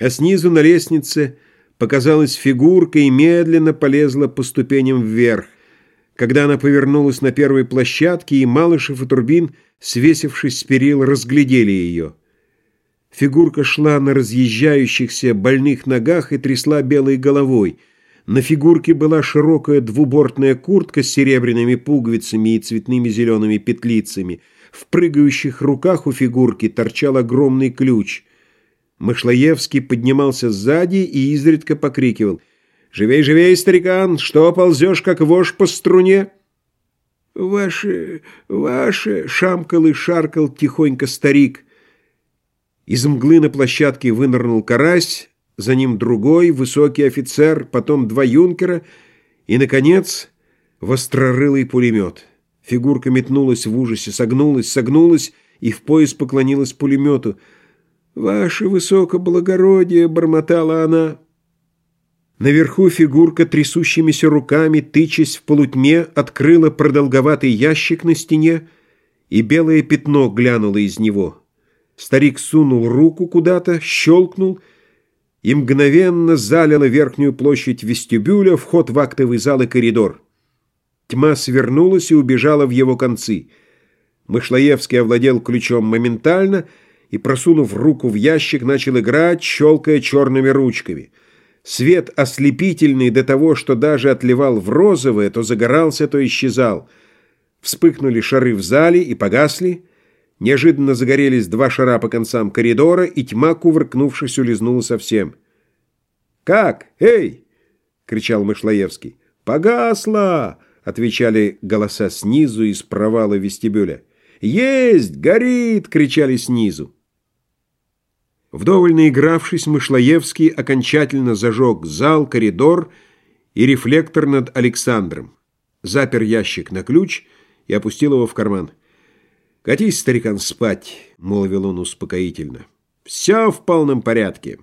А снизу на лестнице показалась фигурка и медленно полезла по ступеням вверх. Когда она повернулась на первой площадке, и Малышев и Турбин, свесившись с перил, разглядели ее. Фигурка шла на разъезжающихся больных ногах и трясла белой головой. На фигурке была широкая двубортная куртка с серебряными пуговицами и цветными зелеными петлицами. В прыгающих руках у фигурки торчал огромный ключ. Мышлоевский поднимался сзади и изредка покрикивал «Живей, живей, старикан! Что ползешь, как вошь по струне?» «Ваше, ваше!» — шамкал и шаркал тихонько старик — из мглы на площадке вынырнул карась, за ним другой, высокий офицер, потом два юнкера и, наконец, вострорылый пулемет. Фигурка метнулась в ужасе, согнулась, согнулась и в пояс поклонилась пулемету. «Ваше высокоблагородие!» — бормотала она. Наверху фигурка трясущимися руками, тычась в полутьме, открыла продолговатый ящик на стене, и белое пятно глянуло из него. Старик сунул руку куда-то, щелкнул и мгновенно залило верхнюю площадь вестибюля, вход в актовый зал и коридор. Тьма свернулась и убежала в его концы. Мышлоевский овладел ключом моментально и, просунув руку в ящик, начал играть, щелкая черными ручками. Свет ослепительный до того, что даже отливал в розовое, то загорался, то исчезал. Вспыхнули шары в зале и погасли — Неожиданно загорелись два шара по концам коридора, и тьма, кувыркнувшись, улизнула совсем. «Как? Эй!» — кричал Мышлоевский. «Погасла!» — отвечали голоса снизу из провала вестибюля. «Есть! Горит!» — кричали снизу. Вдоволь наигравшись, Мышлоевский окончательно зажег зал, коридор и рефлектор над Александром, запер ящик на ключ и опустил его в карман. «Катись, старикан, спать», — молвил он успокоительно. «Все в полном порядке».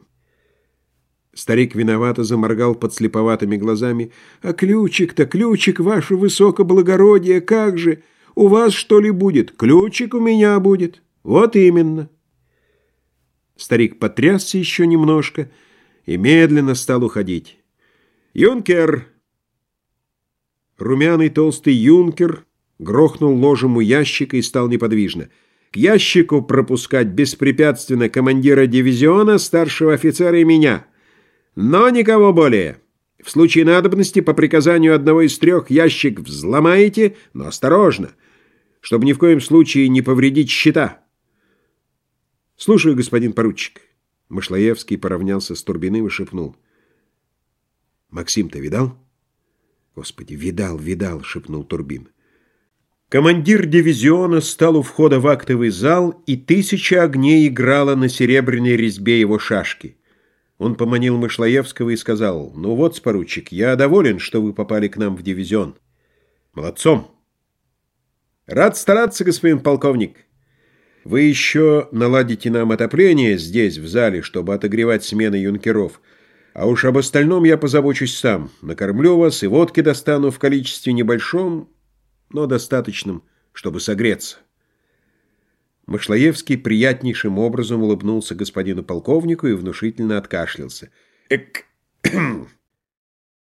Старик виновато заморгал под слеповатыми глазами. «А ключик-то, ключик, ваше высокоблагородие, как же? У вас что ли будет? Ключик у меня будет. Вот именно». Старик потрясся еще немножко и медленно стал уходить. «Юнкер!» Румяный толстый юнкер Грохнул ложем у ящика и стал неподвижно. К ящику пропускать беспрепятственно командира дивизиона, старшего офицера и меня. Но никого более. В случае надобности по приказанию одного из трех ящик взломаете, но осторожно, чтобы ни в коем случае не повредить щита. Слушаю, господин поручик. Машлаевский поравнялся с Турбиным и шепнул. «Максим, ты видал?» «Господи, видал, видал!» — шепнул Турбин. Командир дивизиона стал у входа в актовый зал, и тысяча огней играла на серебряной резьбе его шашки. Он поманил Мышлоевского и сказал, «Ну вот, споручик, я доволен, что вы попали к нам в дивизион. Молодцом!» «Рад стараться, господин полковник. Вы еще наладите нам отопление здесь, в зале, чтобы отогревать смены юнкеров. А уж об остальном я позабочусь сам. Накормлю вас и водки достану в количестве небольшом, но достаточным, чтобы согреться. Мышлоевский приятнейшим образом улыбнулся господину полковнику и внушительно откашлялся. «Эк!